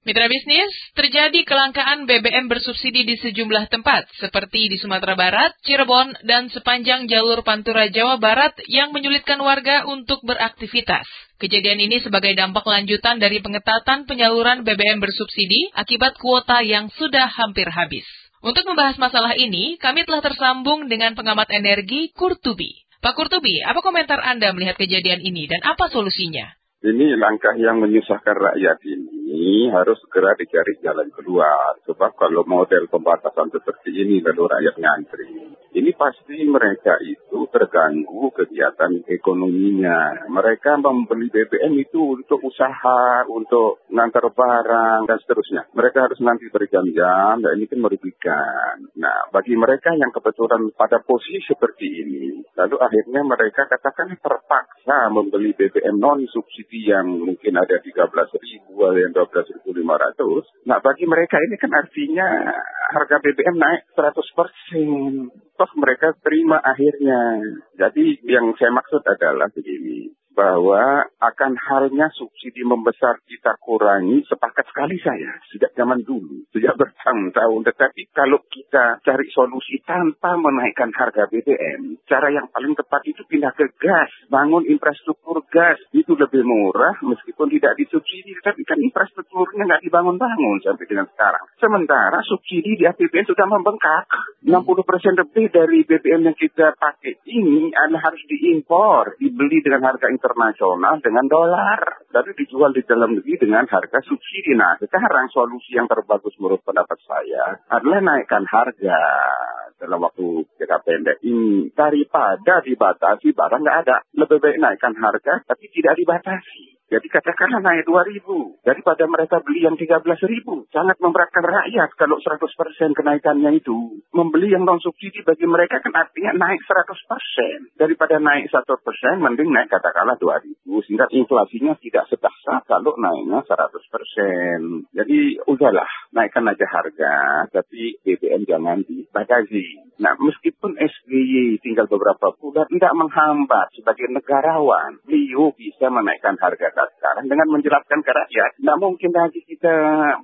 Mitra bisnis, terjadi kelangkaan BBM bersubsidi di sejumlah tempat, seperti di Sumatera Barat, Cirebon, dan sepanjang jalur Pantura Jawa Barat yang menyulitkan warga untuk beraktivitas. Kejadian ini sebagai dampak lanjutan dari pengetatan penyaluran BBM bersubsidi akibat kuota yang sudah hampir habis. Untuk membahas masalah ini, kami telah tersambung dengan pengamat energi Kurtubi. Pak Kurtubi, apa komentar Anda melihat kejadian ini dan apa solusinya? Ini langkah yang menyusahkan rakyat ini harus segera dicari jalan keluar. Sebab kalau model pembatasan seperti ini lalu rakyat ngantri, ini pasti mereka itu terganggu kegiatan ekonominya. Mereka membeli BBM itu untuk usaha, untuk ngantar barang, dan seterusnya. Mereka harus nanti berjam-jam, dan ini kan merugikan. Nah, bagi mereka yang kebetulan pada posisi seperti ini, lalu akhirnya mereka katakan terpaksa membeli BBM non-subsidi yang mungkin ada 13 ribu, yang 12.500. Nah, bagi mereka ini kan artinya harga BBM naik 100 persen toh mereka terima akhirnya. Jadi yang saya maksud adalah begini bahwa akan halnya subsidi membesar kita kurangi sepakat sekali saya sejak zaman dulu, sejak bertahun-tahun. Tetapi kalau kita cari solusi tanpa menaikkan harga BBM, cara yang paling tepat itu pindah ke gas, bangun infrastruktur gas itu lebih murah meskipun tidak disubsidi, tapi kan infrastrukturnya nggak dibangun-bangun sampai dengan sekarang. Sementara subsidi di APBN sudah membengkak, 60 persen lebih dari BBM yang kita pakai ini adalah harus diimpor, dibeli dengan harga internasional dengan dolar. Lalu dijual di dalam negeri dengan harga subsidi. Nah, sekarang solusi yang terbagus menurut pendapat saya adalah naikkan harga dalam waktu jangka pendek ini daripada dibatasi barang nggak ada lebih baik naikkan harga tapi tidak dibatasi jadi katakanlah naik 2 ribu. Daripada mereka beli yang 13 ribu. Sangat memberatkan rakyat kalau 100% kenaikannya itu. Membeli yang non-subsidi bagi mereka kan artinya naik 100%. Daripada naik 100% mending naik katakanlah 2 ribu. Sehingga inflasinya tidak sedahsyat kalau naiknya 100%. Jadi udahlah naikkan aja harga. Tapi BBM jangan dibatasi. Nah meskipun SBY tinggal beberapa bulan tidak menghambat sebagai negarawan. Beliau bisa menaikkan harga kita sekarang dengan menjelaskan ke rakyat. Tidak mungkin lagi kita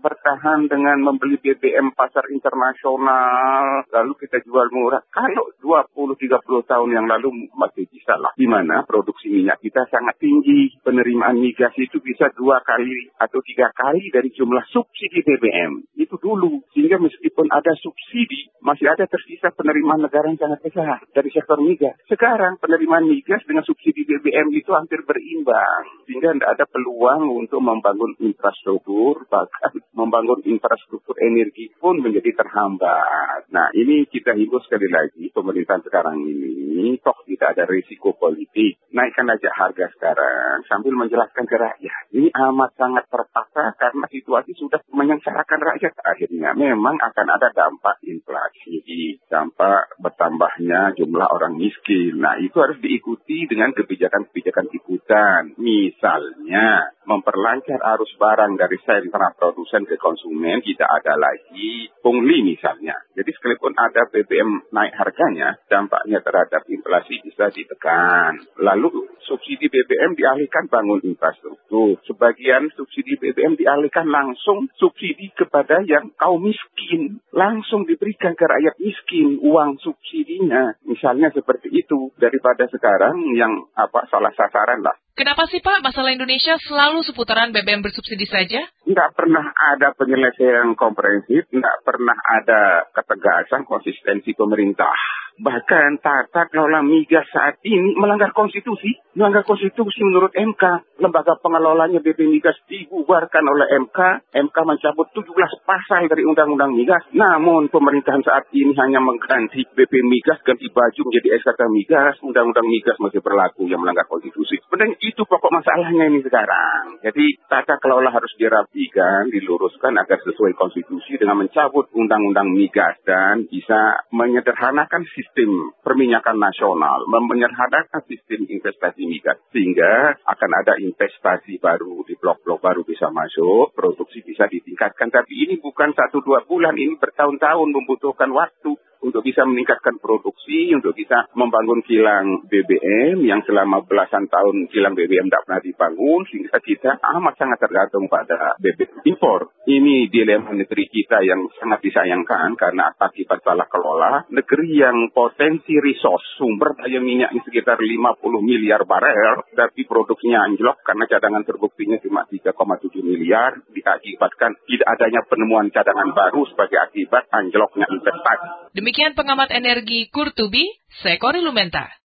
bertahan dengan membeli BBM pasar internasional, lalu kita jual murah. Kalau 20-30 tahun yang lalu masih bisa lah. Di mana produksi minyak kita sangat tinggi. Penerimaan migas itu bisa dua kali atau tiga kali dari jumlah subsidi BBM. Itu dulu. Sehingga meskipun ada subsidi, masih ada tersisa penerimaan negara yang sangat besar dari sektor migas. Sekarang penerimaan migas dengan subsidi BBM itu hampir berimbang. Sehingga ada peluang untuk membangun infrastruktur, bahkan membangun infrastruktur energi pun menjadi terhambat. Nah, ini kita himbau sekali lagi, pemerintahan sekarang ini, toh tidak ada risiko politik. Naikkan aja harga sekarang sambil menjelaskan ke rakyat. Ini amat sangat terpaksa karena situasi sudah menyengsarakan rakyat akhirnya. Memang akan ada dampak inflasi, dampak bertambahnya jumlah orang miskin. Nah, itu harus diikuti dengan kebijakan-kebijakan ikutan. Misal, Misalnya, memperlancar arus barang dari sentra produsen ke konsumen tidak ada lagi pungli misalnya. Jadi sekalipun ada BBM naik harganya, dampaknya terhadap inflasi bisa ditekan. Lalu subsidi BBM dialihkan bangun infrastruktur. Sebagian subsidi BBM dialihkan langsung subsidi kepada yang kaum miskin. Langsung diberikan ke rakyat miskin uang subsidinya. Misalnya seperti itu daripada sekarang yang apa salah sasaran lah Kenapa sih Pak masalah Indonesia selalu seputaran BBM bersubsidi saja? Tidak pernah ada penyelesaian komprehensif, tidak pernah ada ketegasan konsistensi pemerintah. Bahkan tata kelola migas saat ini melanggar konstitusi. Melanggar konstitusi menurut MK. Lembaga pengelolanya BP Migas dibubarkan oleh MK. MK mencabut 17 pasal dari Undang-Undang Migas. Namun pemerintahan saat ini hanya mengganti BP Migas, ganti baju menjadi SKK Migas. Undang-Undang Migas masih berlaku yang melanggar konstitusi. Sebenarnya itu pokok masalahnya ini sekarang. Jadi tata kelola harus dirapikan, diluruskan agar sesuai konstitusi dengan mencabut Undang-Undang Migas dan bisa menyederhanakan sistem perminyakan nasional, menyederhanakan sistem investasi migas, sehingga akan ada investasi baru di blok-blok baru bisa masuk, produksi bisa ditingkatkan. Tapi ini bukan satu dua bulan, ini bertahun-tahun membutuhkan waktu untuk bisa meningkatkan produksi, untuk bisa membangun kilang BBM yang selama belasan tahun kilang BBM tidak pernah dibangun, sehingga kita amat sangat tergantung pada BBM impor. Ini dilema negeri kita yang sangat disayangkan karena akibat salah kelola. Negeri yang potensi resource, sumber daya minyaknya sekitar 50 miliar barel, tapi produksinya anjlok karena cadangan terbuktinya cuma 3,7 miliar, diakibatkan tidak adanya penemuan cadangan baru sebagai akibat anjloknya investasi. Demikian pengamat energi Kurtubi, Sekori Lumenta.